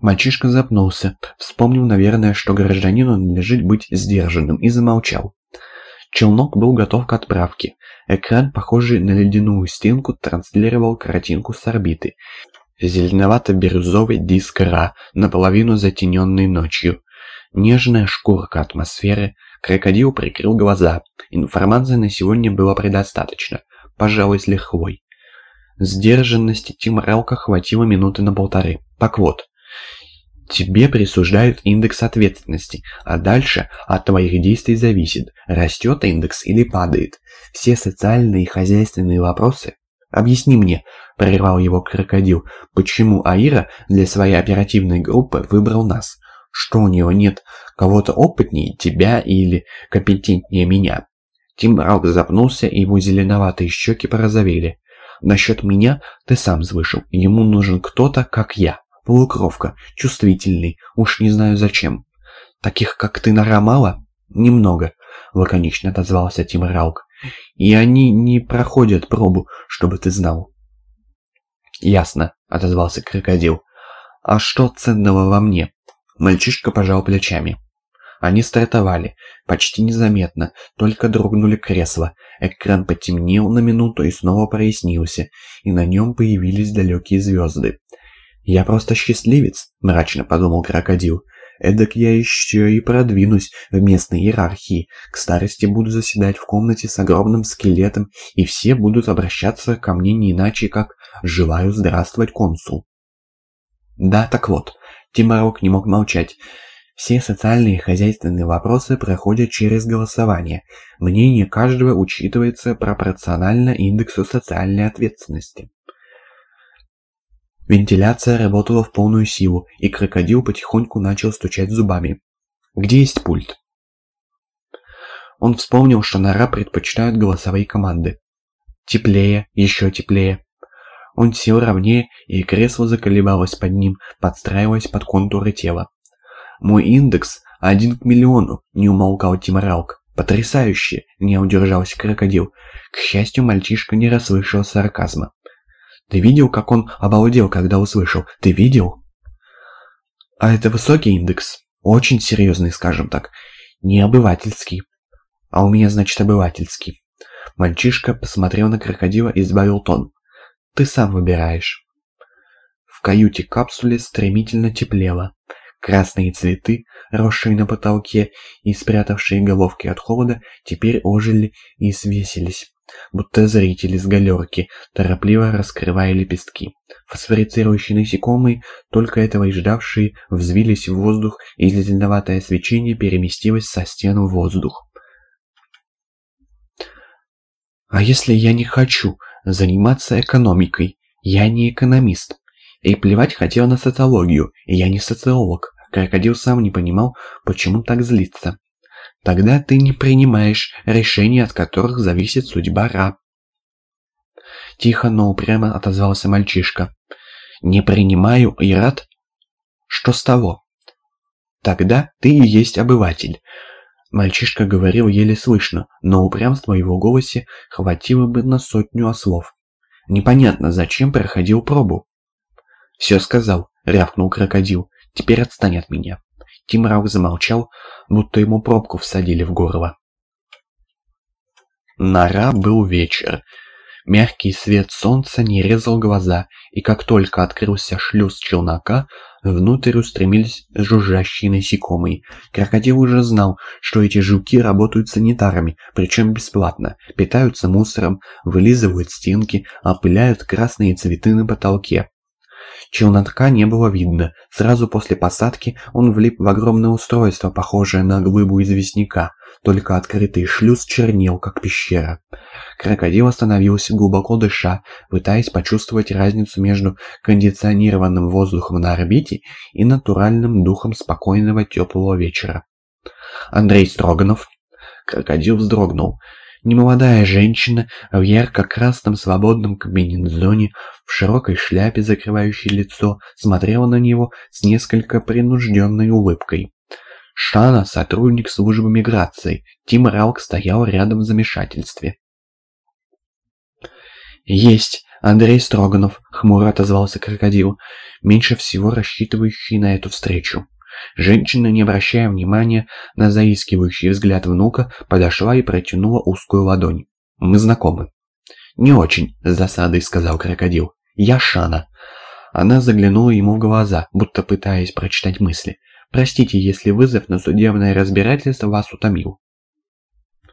Мальчишка запнулся, вспомнил, наверное, что гражданину надлежит быть сдержанным, и замолчал. Челнок был готов к отправке. Экран, похожий на ледяную стенку, транслировал картинку с орбиты. Зеленовато-бирюзовый диск Ра, наполовину затененный ночью. Нежная шкурка атмосферы. Крокодил прикрыл глаза. Информации на сегодня было предостаточно. Пожалуй, с лихвой. Сдержанности Тима Ралка хватило минуты на полторы. Так вот, тебе присуждают индекс ответственности, а дальше от твоих действий зависит, растет индекс или падает. Все социальные и хозяйственные вопросы «Объясни мне», – прервал его крокодил, – «почему Аира для своей оперативной группы выбрал нас? Что у него нет кого-то опытнее тебя или компетентнее меня?» Тим Раук запнулся, и его зеленоватые щеки порозовели. «Насчет меня ты сам слышал. Ему нужен кто-то, как я. Полукровка, чувствительный, уж не знаю зачем. Таких, как ты, нора мало?» «Немного», — лаконично отозвался Тим Раук. И они не проходят пробу, чтобы ты знал. Ясно, отозвался крокодил. А что ценного во мне? Мальчишка пожал плечами. Они стартовали, почти незаметно, только дрогнули кресла. Экран потемнел на минуту и снова прояснился, и на нем появились далекие звезды. «Я просто счастливец», — мрачно подумал крокодил. Эдак я еще и продвинусь в местной иерархии. К старости буду заседать в комнате с огромным скелетом, и все будут обращаться ко мне не иначе, как «желаю здравствовать, консул». Да, так вот, Тимарок не мог молчать. Все социальные и хозяйственные вопросы проходят через голосование. Мнение каждого учитывается пропорционально индексу социальной ответственности. Вентиляция работала в полную силу, и крокодил потихоньку начал стучать зубами. «Где есть пульт?» Он вспомнил, что нора предпочитают голосовые команды. Теплее, еще теплее. Он сел ровнее, и кресло заколебалось под ним, подстраиваясь под контуры тела. «Мой индекс один к миллиону», — не умолкал Тиморалк. «Потрясающе!» — не удержался крокодил. К счастью, мальчишка не расслышал сарказма. Ты видел, как он обалдел, когда услышал? Ты видел? А это высокий индекс. Очень серьезный, скажем так. Не обывательский. А у меня, значит, обывательский. Мальчишка посмотрел на крокодила и сбавил тон. Ты сам выбираешь. В каюте капсуле стремительно теплело. Красные цветы, росшие на потолке и спрятавшие головки от холода, теперь ожили и свесились будто зрители с галерки, торопливо раскрывая лепестки. Фосфорицирующие насекомые, только этого и ждавшие, взвились в воздух, и зеленоватое свечение переместилось со стен в воздух. «А если я не хочу заниматься экономикой? Я не экономист. И плевать хотел на социологию, и я не социолог». Крокодил сам не понимал, почему так злится. Тогда ты не принимаешь решения, от которых зависит судьба Ра. Тихо, но упрямо отозвался мальчишка. Не принимаю и рад? Что с того? Тогда ты и есть обыватель. Мальчишка говорил еле слышно, но упрямства в его голосе хватило бы на сотню ослов. Непонятно, зачем проходил пробу. «Все сказал», — рявкнул крокодил. «Теперь отстань от меня». Тим Раук замолчал, будто ему пробку всадили в горло. Нора был вечер. Мягкий свет солнца не резал глаза, и как только открылся шлюз челнока, внутрь устремились жужжащие насекомые. Крокодил уже знал, что эти жуки работают санитарами, причем бесплатно, питаются мусором, вылизывают стенки, опыляют красные цветы на потолке. Челнотка не было видно. Сразу после посадки он влип в огромное устройство, похожее на глыбу известняка, только открытый шлюз чернел, как пещера. Крокодил остановился, глубоко дыша, пытаясь почувствовать разницу между кондиционированным воздухом на орбите и натуральным духом спокойного теплого вечера. Андрей Строганов. Крокодил вздрогнул. Немолодая женщина в ярко-красном свободном комбинезоне, в широкой шляпе, закрывающей лицо, смотрела на него с несколько принужденной улыбкой. Шана, сотрудник службы миграции, Тим Ралк стоял рядом в замешательстве. «Есть!» Андрей Строганов, хмуро отозвался крокодил, меньше всего рассчитывающий на эту встречу. Женщина, не обращая внимания на заискивающий взгляд внука, подошла и протянула узкую ладонь. «Мы знакомы». «Не очень», — с досадой сказал крокодил. «Я Шана». Она заглянула ему в глаза, будто пытаясь прочитать мысли. «Простите, если вызов на судебное разбирательство вас утомил».